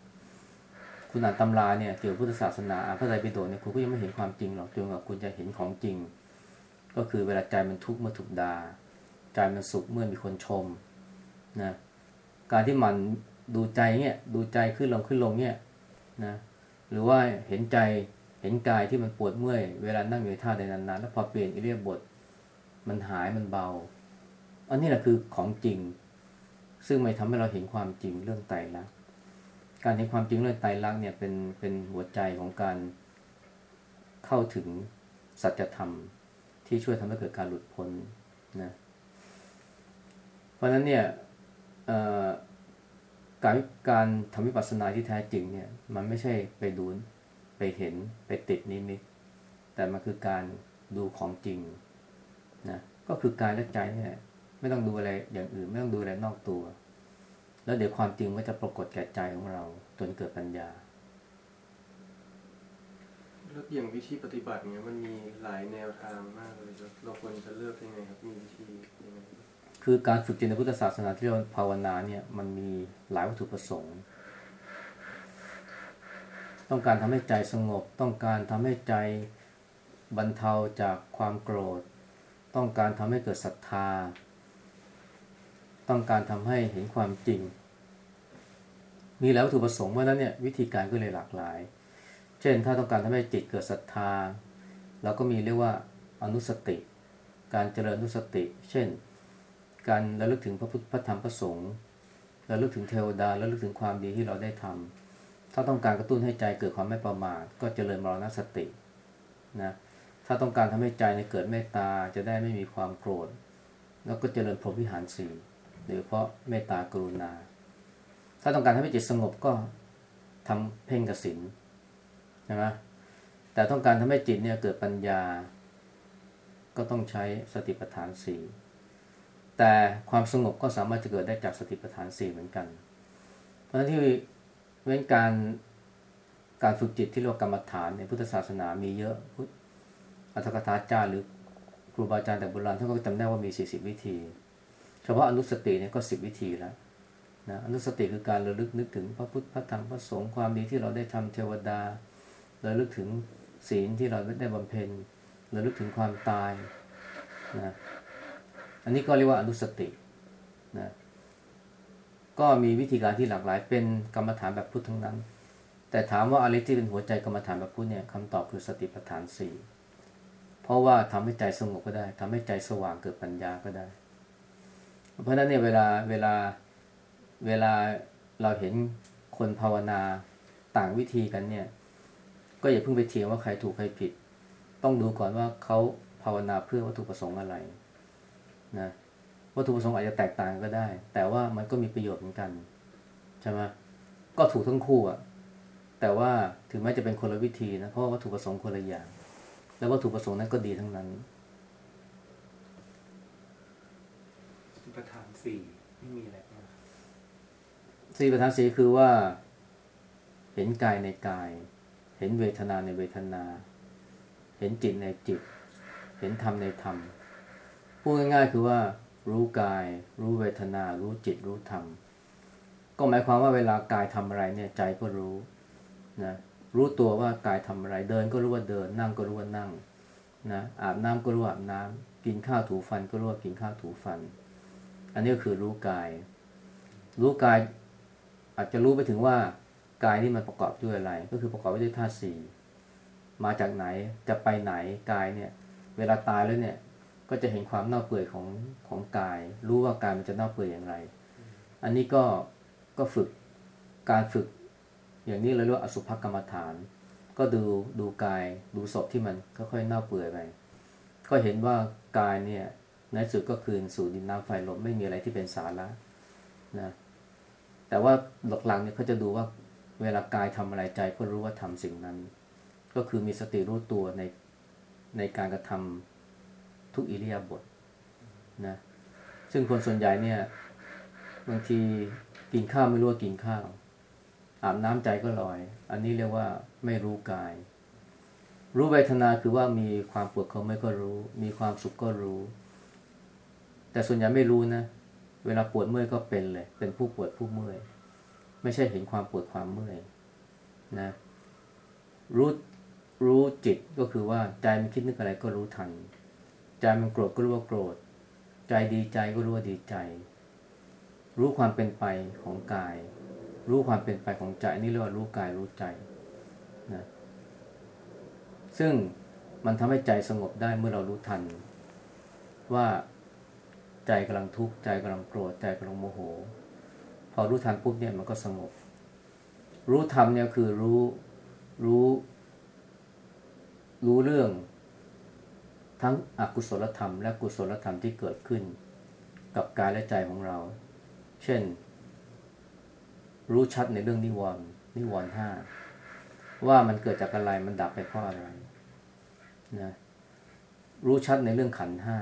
คุณอ่านตำราเนี่ยเกี่ยวกับพุทธศาสนาอ่านพระไตรปิฎกเนี่ยคุณก็ยังไม่เห็นความจริงหรอกจนกว่าคุณจะเห็นของจริง ก็คือเวลาใจมันทุกข์เมื่อถูกดา่าใจมันสุขเมื่อมีคนชมนะการที่มันดูใจเนี่ยดูใจขึ้นลงขึ้นลงเนี่ยนะ หรือว่าเห็นใจเห็นกายที่มันปวดเมื่อย เวลานั่งอยู่ท่าใดนานๆแล้วพอเปลี่ยนอิเลียบทมันหายมันเบา อันนี้แหละคือของจริง ซึ่งไม่ทำให้เราเห็นความจริงเรื่องไตรลักษณ์การเห็นความจริงเรื่องไตรลักษณ์เนี่ยเป็นเป็นหัวใจของการเข้าถึงสัจธรรมที่ช่วยทำให้เกิดการหลุดพ้นนะเพราะฉะนั้นเนี่ย การการทำวิปัสสนาที่แท้จริงเนี่ย มันไม่ใช่ไปดูไปเห็นไปติดนิมิต แต่มันคือการดูของจริงนะก็คือกายและใจเนี่ยไม่ต้องดูอะไรอย่างอื่น ไม่ต้องดูอะไรนอกตัว แล้วเดี๋ยวความจริงก็จะปรากฏแก่ใจของเรา จนเกิดปัญญาแล้วอย่างวิธีปฏิบัติเนี่ยมันมีหลายแนวทางมากเลยเราควรจะเลือกยังไงครับมีวิธียังไง คือการฝึกจิตในพุทธศาสนาที่เรียกว่าภาวนาเนี่ยมันมีหลายวัตถุประสงค์ ต้องการทำให้ใจสงบ ต้องการทำให้ใจบรรเทาจากความโกรธ ต้องการทำให้เกิดศรัทธา ต้องการทำให้เห็นความจริง มีหลายวัตถุประสงค์เพราะนั้นเนี่ยวิธีการก็เลยหลากหลาย เช่นถ้าต้องการทำให้จิตเกิดศรัทธาเราก็มีเรียกว่าอนุสติ การเจริญอนุสติ เช่น การระลึกถึงพระพุทธพระธรรมพระสงฆ์ระลึกถึงเทวดาระลึกถึงความดีที่เราได้ทำถ้าต้องการกระตุ้นให้ใจเกิดความไม่ประมาทก็เจริญมรณสตินะถ้าต้องการทำให้ใจในเกิดเมตตาจะได้ไม่มีความโกรธ แล้วก็เจริญพรหมวิหารสี่หรือเพราะเมตตากรุณา ถ้าต้องการทำให้จิตสงบก็ทำเพ่งกสินใช่ไหมแต่ต้องการทำให้จิตเนี่ยเกิดปัญญา ก็ต้องใช้สติปัฏฐานสี่ แต่ความสงบก็สามารถจะเกิดได้จากสติปัฏฐานสี่เหมือนกัน เพราะฉะนั้นที่เว้นการการฝึกจิตที่เรียกกรรมฐานในพุทธศาสนามีเยอะพุทธอัตถกถาจารย์หรือครูบาอาจารย์แต่โบราณท่านก็จำได้ว่ามีสี่สิบวิธี เฉพาะอนุสติเนี่ยก็สิบวิธีแล้วนะอนุสติคือการระลึกนึกถึงพระพุทธพระธรรมพระสงฆ์ความดีที่เราได้ทำเทวดาระลึกถึงศีลที่เราได้บำเพ็ญระลึกถึงความตายนะ อันนี้ก็เรียกว่าอนุสตินะก็มีวิธีการที่หลากหลาย เป็นกรรมฐานแบบพุทธทั้งนั้น แต่ถามว่าอะไรที่เป็นหัวใจกรรมฐานแบบพุทธเนี่ยคำตอบคือสติปัฏฐานสี่เพราะว่าทำให้ใจสงบก็ได้ทำให้ใจสว่างเกิดปัญญาก็ได้ เพราะฉะนั้นเนี่ยเวลาเวลาเวลาเราเห็นคนภาวนาต่างวิธีกันเนี่ย ก็อย่าเพิ่งไปเถียงว่าใครถูกใครผิด ต้องดูก่อนว่าเขาภาวนาเพื่อวัตถุประสงค์อะไร นะวัตถุประสงค์อาจจะแตกต่างก็ได้ แต่ว่ามันก็มีประโยชน์เหมือนกันใช่ไหมก็ถูกทั้งคู่อะแต่ว่าถึงแม้จะเป็นคนละวิธีนะเพราะว่าวัตถุประสงค์คนละอย่าง แล้ววัตถุประสงค์นั้นก็ดีทั้งนั้นประธานสี่ไม่มีอะไรมากสี่ประธานสีคือว่า เห็นกายในกาย เห็นเวทนาในเวทนา เห็นจิตในจิต เห็นธรรมในธรรม พูดง่ายๆคือว่า รู้กาย รู้เวทนา รู้จิตรู้ธรรม ก็หมายความว่าเวลากายทำอะไรเนี่ยใจก็รู้นะรู้ตัวว่ากายทำอะไรเดินก็รู้ว่าเดิน นั่งก็รู้ว่านั่งนะอาบน้ำก็รู้ว่าอาบน้ำกินข้าวถูฟันก็รู้ว่ากินข้าวถูฟัน อันนี้ก็คือรู้กาย รู้กายอาจจะรู้ไปถึงว่ากายนี่มันประกอบด้วยอะไร ก็คือประกอบไปด้วยธาตุสี่มาจากไหนจะไปไหนกายเนี่ย เวลาตายแล้วเนี่ย ก็จะเห็นความเน่าเปื่อยของของกาย รู้ว่ากายมันจะเน่าเปื่อยอย่างไร อันนี้ก็ก็ฝึกการฝึก อย่างนี้เราเรียกว่าอสุภกรรมฐาน ก็ดูดูกายดูศพที่มันค่อยๆเน่าเปื่อยไปก็เห็นว่ากายเนี่ยในสุดก็คืนสู่ดินน้ำไฟลมไม่มีอะไรที่เป็นสาระนะแต่ว่าหลักๆเนี่ยเขาจะดูว่าเวลากายทำอะไรใจก็รู้ว่าทำสิ่งนั้น ก็คือมีสติรู้ตัวในในการกระทำ ทุกอิริยาบถนะซึ่งคนส่วนใหญ่เนี่ยบางทีกินข้าวไม่รู้ว่ากินข้าว อาบน้ำใจก็ลอย อันนี้เรียกว่าไม่รู้กาย รู้เวทนาคือว่ามีความปวดเขาไม่ก็รู้ มีความสุขก็รู้ แต่ส่วนใหญ่ไม่รู้นะ เวลาปวดเมื่อยก็เป็นเลย เป็นผู้ปวดผู้เมื่อย ไม่ใช่เห็นความปวดความเมื่อยนะรู้รู้จิตก็คือว่าใจมันคิดนึกอะไรก็รู้ทัน ใจมันโกรธก็รู้ว่าโกรธ ใจดีใจก็รู้ว่าดีใจ รู้ความเป็นไปของกาย รู้ความเป็นไปของใจนี่เรียกว่ารู้กายรู้ใจนะซึ่งมันทำให้ใจสงบได้เมื่อเรารู้ทัน ว่าใจกำลังทุกข์ใจกำลังโกรธใจกำลังโมโห พอรู้ทันปุ๊บเนี่ยมันก็สงบ รู้ธรรมเนี่ยคือรู้รู้ รู้เรื่อง ทั้งอกุศลธรรม และกุศลธรรมที่เกิดขึ้น กับกายและใจของเรา เช่น รู้ชัดในเรื่องนิวรณ์นิวรณ์ห้าว่ามันเกิดจากอะไรมันดับไปเพราะอะไรนะรู้ชัดในเรื่องขันห้า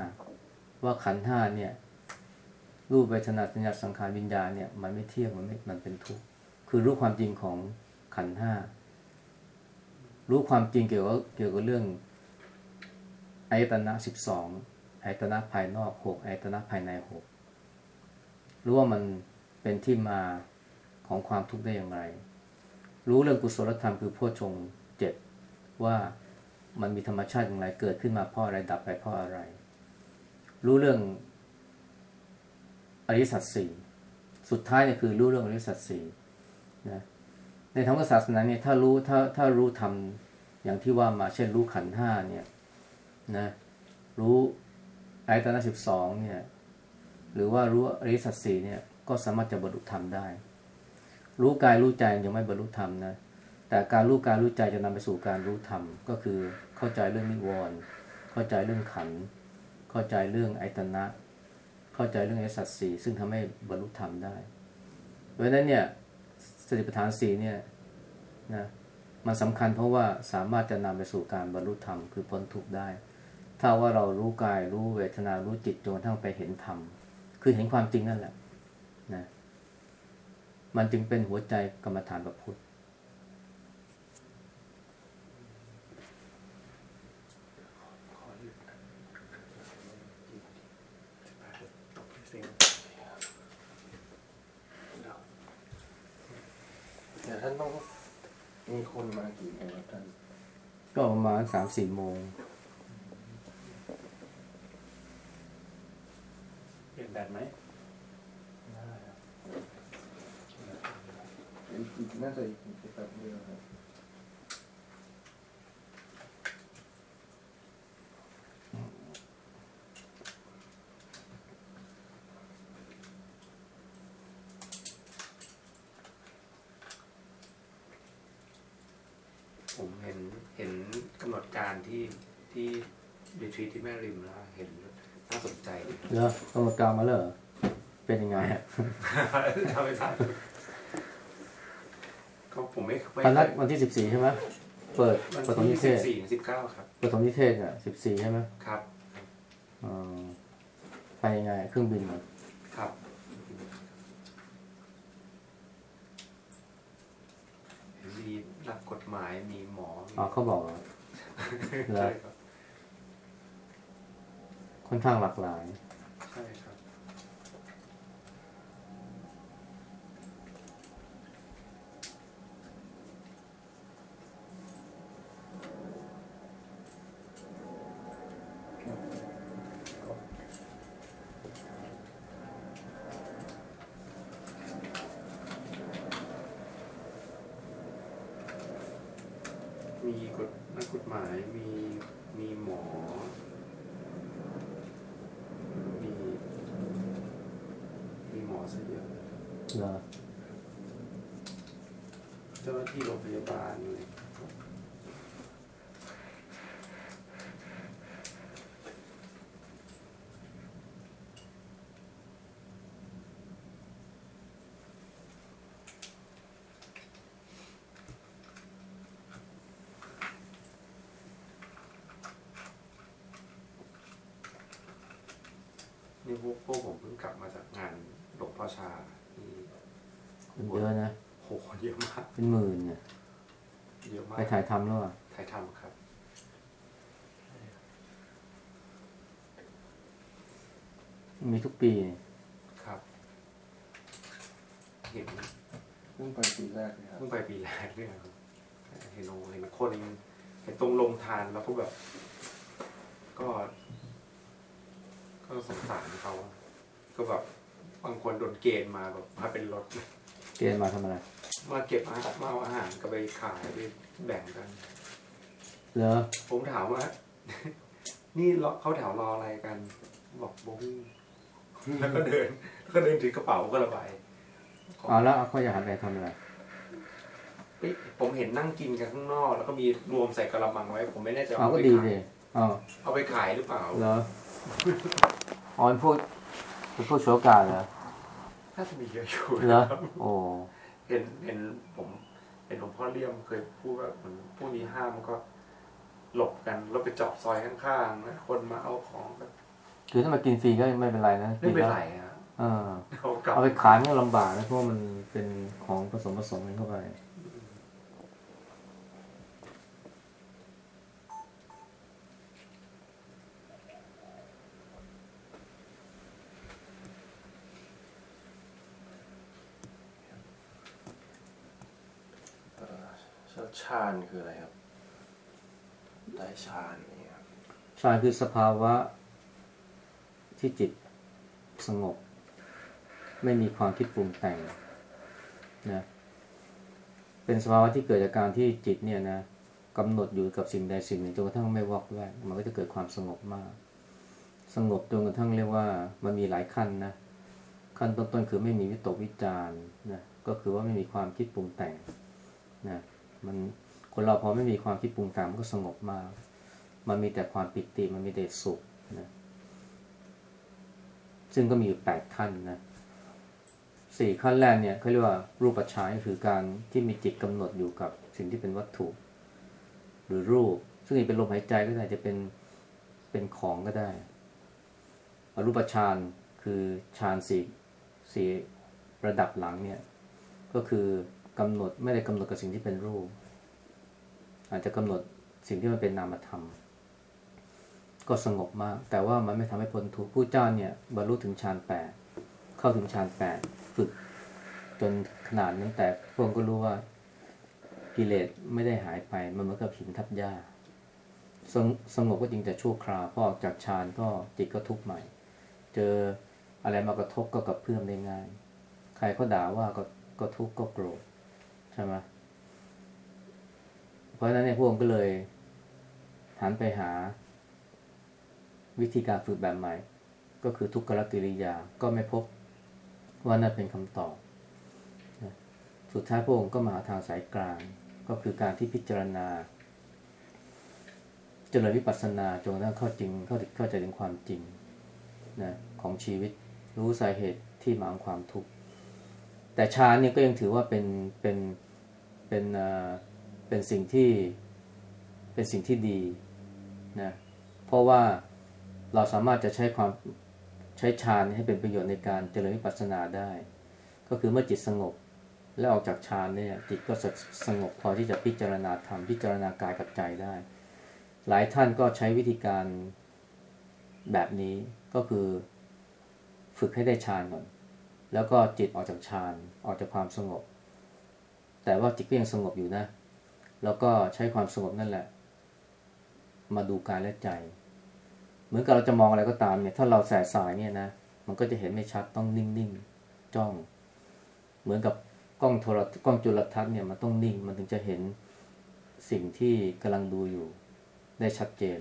ว่าขันห้าเนี่ย รูปเวทนาสัญญาสังขารวิญญาณเนี่ยมันไม่เที่ยงมันไม่มันเป็นทุกข์คือรู้ความจริงของขันห้ารู้ความจริงเกี่ยวกับเกี่ยวกับเรื่อง อายตนะสิบสองอายตนะภายนอกหกอายตนะภายในหกรู้ว่ามันเป็นที่มาของความทุกข์ได้อย่างไร รู้เรื่องกุศลธรรมคือโพชฌงค์เจ็ดว่ามันมีธรรมชาติอย่างไรเกิดขึ้นมาเพราะอะไรดับไปเพราะอะไร รู้เรื่องอริสัจสี่สุดท้ายเนี่ยคือรู้เรื่องอริสัจสี่นะในทางศาสนาเนี่ยถ้ารู้ถ้าถ้ารู้ทำอย่างที่ว่ามาเช่นรู้ขันธ์ห้าเนี่ย นะรู้อายตนะสิบสองเนี่ยหรือว่ารู้อริสัจสี่เนี่ยก็สามารถจะบรรลุธรรมได้ รู้กายรู้ใจยังไม่บรรลุธรรมนะแต่การรู้กายรู้ใจจะนำไปสู่การรู้ธรรม ก็คือเข้าใจเรื่องนิวรณ์เข้าใจเรื่องขัน เข้าใจเรื่องอายตนะ เข้าใจเรื่องอริสัจสี่ซึ่งทำให้บรรลุธรรมได้เพราะฉะนั้นเนี่ยสติปัฏฐานสี่เนี่ยนะมันสำคัญเพราะว่าสามารถจะนำไปสู่การบรรลุธรรมคือพ้นทุกข์ได้ ถ้าว่าเรารู้กายรู้เวทนารู้จิตจนกระทั่งไปเห็นธรรม คือเห็นความจริงนั่นแหละนะมันจึงเป็นหัวใจกรรมฐานประพุทธขอหยุดนะตกเสียงเดี๋ยวท่านต้องมีคนมากี่โมงครับท่าน ก็ประมาณสามสี่โมง เปลี่ยนแบตไหมน่าจะอีกแป๊บเดียวครับผมเห็นเห็นกำหนดการที่ที่ดีทรีที่แม่ริมแล้วเห็น น่าสนใจดีเหรอกำหนดการมาเลยเหรอเป็นยังไงอะทำไม่ทราบก็ผมไม่ไม่ตอนนั้นวันที่สิบสี่ใช่ไหมเปิดวันปฐมนิที่เทสิบศสี่สิบเก้าครับปฐมนิเทศอะสิบสี่ใช่ไหมครับอ๋อไปยังไงเครื่องบินเหรอครับ มีหลักกฎหมายมีหมอมีอ๋อเขาบอกเหรอเหรอใช่ ค่อนข้างหลากหลาย ใช่ครับ มีกฎนักกฎหมายมีมีหมอ มีมีหมอซะเยอะ เหรอ เจ้าหน้าที่โรงพยาบาลเลย นี่พวกพวกผมเพิ่งกลับมาจากงานหลวงพ่อชาที่ คนเยอะนะ โหเยอะมาก เป็นหมื่นเนี่ยเยอะมากไปถ่ายทำแล้วอะถ่ายทำครับ มีทุกปีนี่ครับเห็นเพิ่งไปปีแรกเลยครับเพิ่งไปปีแรกเนี่ยครับเห็นโอเห็นคนเห็นตรงลงทานแล้วก็แบบ ก็ ก็สงสารเขาก็แบบบางคนโดนเกณฑ์มาแบบมาเป็นรถ เกณฑ์มาทำอะไร มาเก็บอาหารมาเอาอาหารก็ไปขายไปแบ่งกัน เหรอ ผมถามว่า นี่รอเขาแถวรออะไรกัน บอกโบวี่แล้วก็เดินแล้วก็เดินถือกระเป๋าก็ระบายเอาแล้วเขาอยากหันไปทำอะไรเฮ้ยผมเห็นนั่งกินกันข้างนอก แล้วก็มีรวมใส่กระมังไว้ ผมไม่แน่ใจเอาว่าก็ไปดีขายดิอ๋อเอาไปขายหรือเปล่าเหรออ๋อเป็นพวกเป็นพวกโชว์กาเหรอน่าจะมีเยอะอยู่เหรอครับโอ้ เห็นเห็นผมเห็นหลวงพ่อเลี่ยมเคยพูดว่าเหมือนพวกนี้ห้ามก็หลบกันแล้วไปเจาะซอยข้างๆนะคนมาเอาของก็คือถ้ามากินฟรีก็ไม่เป็นไรนะไม่เป็นกิแล้วไรฮะเออเขากลับเอาไปขายมันก็ลำบากนะเพราะว่ามันเป็นของผสมผสมกันเข้าไป ชาญคืออะไรครับ ได้ฌานเงี้ยครับฌานคือสภาวะที่จิตสงบ ไม่มีความคิดปรุงแต่งนะเป็นสภาวะที่เกิดจากการที่จิตเนี่ยนะกำหนดอยู่กับสิ่งใดสิ่งหนึ่งจนกระทั่งไม่วอกแวกมันก็จะเกิดความสงบมาก สงบจนกระทั่งเรียกว่ามันมีหลายขั้นนะขั้นต้นๆคือไม่มีวิตกวิจารณ์นะก็คือว่าไม่มีความคิดปรุงแต่งนะ มันคนเราพอไม่มีความคิดปรุงแต่งมันก็สงบมาก มันมีแต่ความปิติมันมีแต่สุขนะซึ่งก็มีอยู่แปดขั้นนะสี่ขั้นแรกเนี่ยเขาเรียกว่ารูปฌานคือการที่มีจิตกำหนดอยู่กับสิ่งที่เป็นวัตถุ หรือรูป ซึ่งเป็นลมหายใจก็ได้จะเป็นเป็นของก็ได้อรูปฌานคือฌานสี่สี่ระดับหลังเนี่ยก็คือ กำหนดไม่ได้กำหนดกับสิ่งที่เป็นรูป อาจจะกำหนดสิ่งที่มันเป็นนามธรรม ก็สงบมาก แต่ว่ามันไม่ทำให้พ้นทุกข์ผู้เจ้าเนี่ยบรรลุถึงฌานแปดเข้าถึงฌานแปดฝึกจนขนาดนั้นแต่พวกก็รู้ว่ากิเลสไม่ได้หายไปมันเหมือนกับหินทับหญ้าสงสงบก็จริงแต่ชั่วคราวพอออกจากฌานก็จิตก็ทุกข์ใหม่ เจออะไรมากระทบก็กระเพื่อมได้ง่าย ใครเขาด่าว่าก็ก็ทุกข์ก็โกรธ ใช่ไหมเพราะฉะนั้นเนี่ยพวกผมก็เลยหันไปหา วิธีการฝึกแบบใหม่ ก็คือทุกขลกิริยาก็ไม่พบว่านั่นเป็นคำตอบ สุดท้ายพระองค์ก็มาหาทางสายกลาง ก็คือการที่พิจารณา เจริญวิปัสสนาจนกระทั่งเข้าจริงเข้าเข้าใจถึงความจริงนะของชีวิตรู้สาเหตุที่มาของความทุกข์แต่ฌานเนี่ยก็ยังถือว่าเป็นเป็น เป็นเอ่อเป็นสิ่งที่เป็นสิ่งที่ดีนะเพราะว่าเราสามารถจะใช้ความใช้ฌานให้เป็นประโยชน์ในการเจริญวิปัสสนาได้ ก็คือเมื่อจิตสงบและออกจากฌานเนี่ยจิตก็สสงบพอที่จะพิจารณาธรรมพิจารณากายกับใจได้ หลายท่านก็ใช้วิธีการแบบนี้ก็คือฝึกให้ได้ฌานก่อน แล้วก็จิตออกจากฌานออกจากความสงบ แต่ว่าจิตก็ยังสงบอยู่นะ แล้วก็ใช้ความสงบนั่นแหละ มาดูกายและใจ เหมือนกับเราจะมองอะไรก็ตามเนี่ย ถ้าเราแสสายเนี่ยนะ มันก็จะเห็นไม่ชัดต้องนิ่งๆจ้อง เหมือนกับกล้องโทรกล้องจุลทรรศน์เนี่ยมันต้องนิ่งมันถึงจะเห็นสิ่งที่กำลังดูอยู่ได้ชัดเจน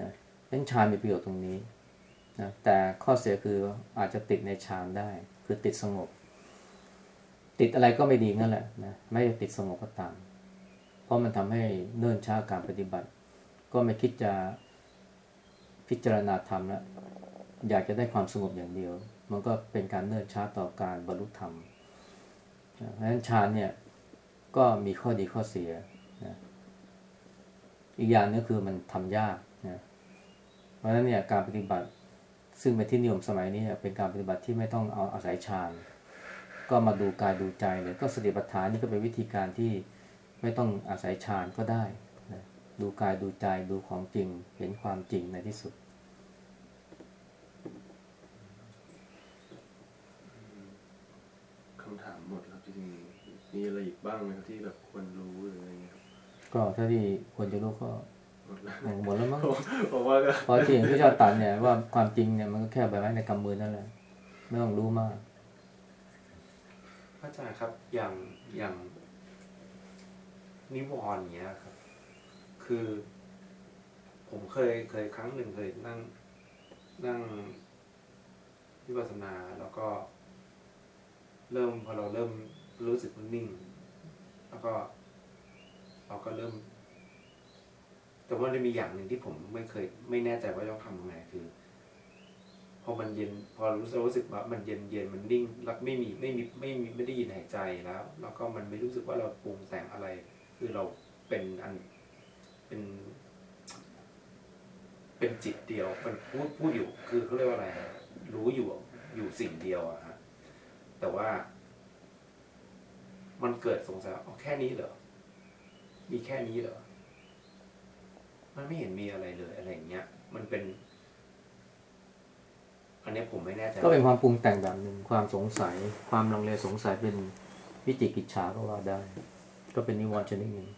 นะเล่นฌานมีประโยชน์ตรงนี้นะแต่ข้อเสียคืออาจจะติดในฌานได้ คือติดสงบ ติดอะไรก็ไม่ดีนั่นแหละนะไม่ได้ติดสงบก็ตาม เพราะมันทำให้เนิ่นช้าการปฏิบัติ ก็ไม่คิดจะพิจารณาธรรมแล้วอยากจะได้ความสงบอย่างเดียว มันก็เป็นการเนิ่นช้าต่อการบรรลุธรรมเพราะฉะนั้นฌานเนี่ยก็มีข้อดีข้อเสียนะอีกอย่างนึงคือมันทำยากนะเพราะฉะนั้นเนี่ยการปฏิบัติซึ่งเป็นที่นิยมสมัยนี้เนี่ยเป็นการปฏิบัติที่ไม่ต้องเอาอาศัยฌาน ก็มาดูกายดูใจเลย ก็สติปัฏฐานนี่ก็เป็นวิธีการที่ไม่ต้องอาศัยฌานก็ได้นะดูกายดูใจดูของจริงเห็นความจริงในที่สุดคำถามหมดครับจริงๆมีอะไรอีกบ้างไหมครับที่แบบควรรู้หรืออะไรเงี้ยครับก็ถ้าที่ควรจะรู้ก็หมดแล้วหมดแล้วมั้งผมว่าก็เพราะที่อย่างที่ชอบตัดเนี่ยว่าความจริงเนี่ยมันก็แค่ใบไม้ในกำมือนั่นแหละไม่ต้องรู้มากพระ อาจารย์ครับ อย่างอย่างนิวรณ์เนี้ยครับ คือ ผมเคยเคยครั้งหนึ่งเคยนั่ง นั่งวิปัสสนาแล้วก็ เริ่มพอเราเริ่มรู้สึกมันนิ่ง แล้วก็ เราก็เริ่ม แต่ว่าจะมีอย่างหนึ่งที่ผมไม่เคย ไม่แน่ใจว่าต้องทำยังไงคือ พอมันเย็นพอรู้สึกรู้สึกว่ามันเย็นเย็นมันนิ่งแล้วไม่มีไม่มีไม่มีไม่ได้ยินหายใจแล้ว แล้วก็มันไม่รู้สึกว่าเราปรุงแต่งอะไร คือเราเป็นอันเป็น เป็นจิตเดียวมันพูดพูดอยู่ คือเขาเรียกว่าอะไรรู้อยู่อยู่สิ่งเดียวอะฮะแต่ว่า มันเกิดสงสัยว่าอ๋อแค่นี้เหรอมีแค่นี้เหรอมันไม่เห็นมีอะไรเลยอะไรอย่างเงี้ย มันเป็น อันเนี้ยผมไม่แน่ใจก็เป็นความปรุงแต่งแบบหนึ่งความสงสัย ความลังเลสงสัยเป็นวิจิกิจฉาก็ว่าได้ ก็เป็นนิวรณ์ชนิดหนึ่ง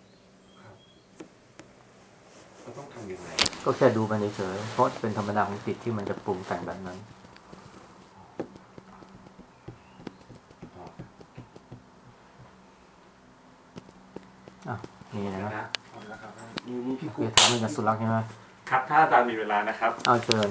เราต้องทำยังไงก็แค่ดูมันเฉยๆเพราะเป็นธรรมดาของจิตที่มันจะปรุงแต่งแบบนั้นอ๋ออะนี่นะนะหมดแล้วครับมีมีพี่คุกุ๊ยกถามเรื่องสุรักษ์ใช่ไหมครับ ถ้าอาจารย์มีเวลานะครับ เอาเชิญ